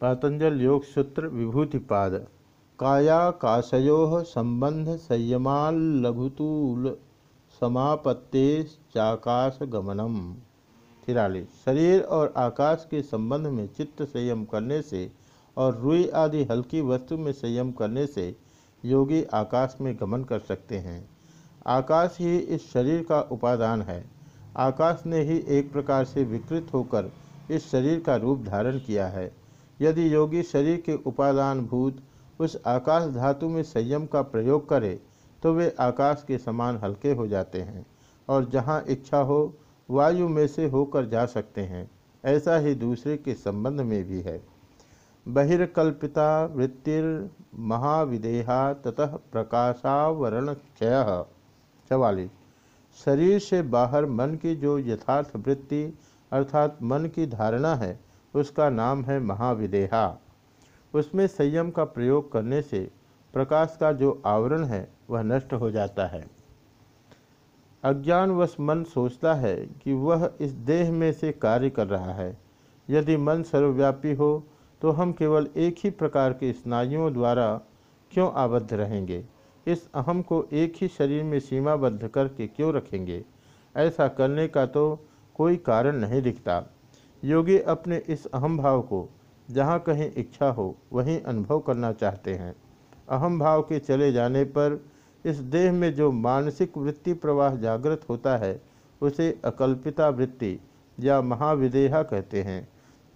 पातंजल योग सूत्र विभूतिपाद कायाकाशयो संबंध संयमाल लघुतूल समापत्ते चाकाश गमनम तिरालीस शरीर और आकाश के संबंध में चित्त संयम करने से और रुई आदि हल्की वस्तु में संयम करने से योगी आकाश में गमन कर सकते हैं। आकाश ही इस शरीर का उपादान है। आकाश ने ही एक प्रकार से विकृत होकर इस शरीर का रूप धारण किया है। यदि योगी शरीर के उपादान भूत उस आकाश धातु में संयम का प्रयोग करे तो वे आकाश के समान हल्के हो जाते हैं, और जहाँ इच्छा हो, वायु में से होकर जा सकते हैं। ऐसा ही दूसरे के संबंध में भी है। बहिर्कल्पिता वृत्तिर महाविदेहा ततः प्रकाशावरण क्षय। चवालीस। शरीर से बाहर मन की जो यथार्थ वृत्ति अर्थात मन की धारणा है उसका नाम है महाविदेहा। उसमें संयम का प्रयोग करने से प्रकाश का जो आवरण है, वह नष्ट हो जाता है। अज्ञानवश मन सोचता है कि वह इस देह में से कार्य कर रहा है। यदि मन सर्वव्यापी हो तो हम केवल एक ही प्रकार के स्नायुओं द्वारा क्यों आबद्ध रहेंगे? इस अहम को एक ही शरीर में सीमाबद्ध करके क्यों रखेंगे? ऐसा करने का तो कोई कारण नहीं दिखता। योगी अपने इस अहम भाव को जहाँ कहीं इच्छा हो, वहीं अनुभव करना चाहते हैं। अहम भाव के चले जाने पर इस देह में जो मानसिक वृत्ति प्रवाह जागृत होता है, उसे अकल्पिता वृत्ति या महाविदेहा कहते हैं।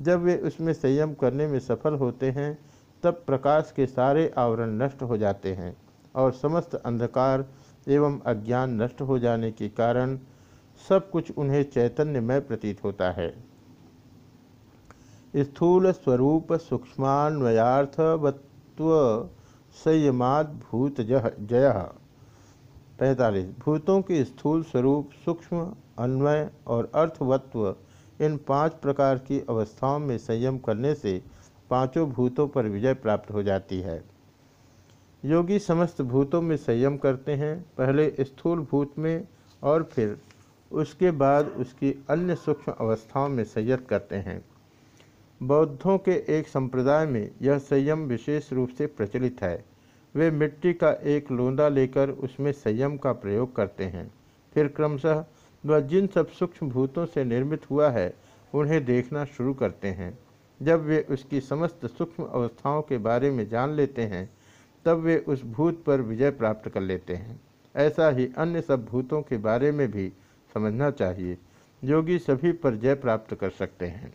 जब वे उसमें संयम करने में सफल होते हैं, तब प्रकाश के सारे आवरण नष्ट हो जाते हैं और समस्त अंधकार एवं अज्ञान नष्ट हो जाने के कारण सब कुछ उन्हें चैतन्यमय प्रतीत होता है। स्थूल स्वरूप सूक्ष्मान्वयार्थवत्व संयमाद भूत जय पैंतालीस, भूतों के स्थूल स्वरूप सूक्ष्म, अन्वय और अर्थवत्व इन पाँच प्रकार की अवस्थाओं में संयम करने से पाँचों भूतों पर विजय प्राप्त हो जाती है। योगी समस्त भूतों में संयम करते हैं, पहले स्थूल भूत में और फिर उसके बाद उसकी अन्य सूक्ष्म अवस्थाओं में संयत करते हैं। बौद्धों के एक संप्रदाय में यह संयम विशेष रूप से प्रचलित है। वे मिट्टी का एक लोंदा लेकर उसमें संयम का प्रयोग करते हैं। फिर क्रमशः वह जिन सब सूक्ष्म भूतों से निर्मित हुआ है, उन्हें देखना शुरू करते हैं। जब वे उसकी समस्त सूक्ष्म अवस्थाओं के बारे में जान लेते हैं, तब वे उस भूत पर विजय प्राप्त कर लेते हैं। ऐसा ही अन्य सब भूतों के बारे में भी समझना चाहिए। योगी सभी पर जय प्राप्त कर सकते हैं।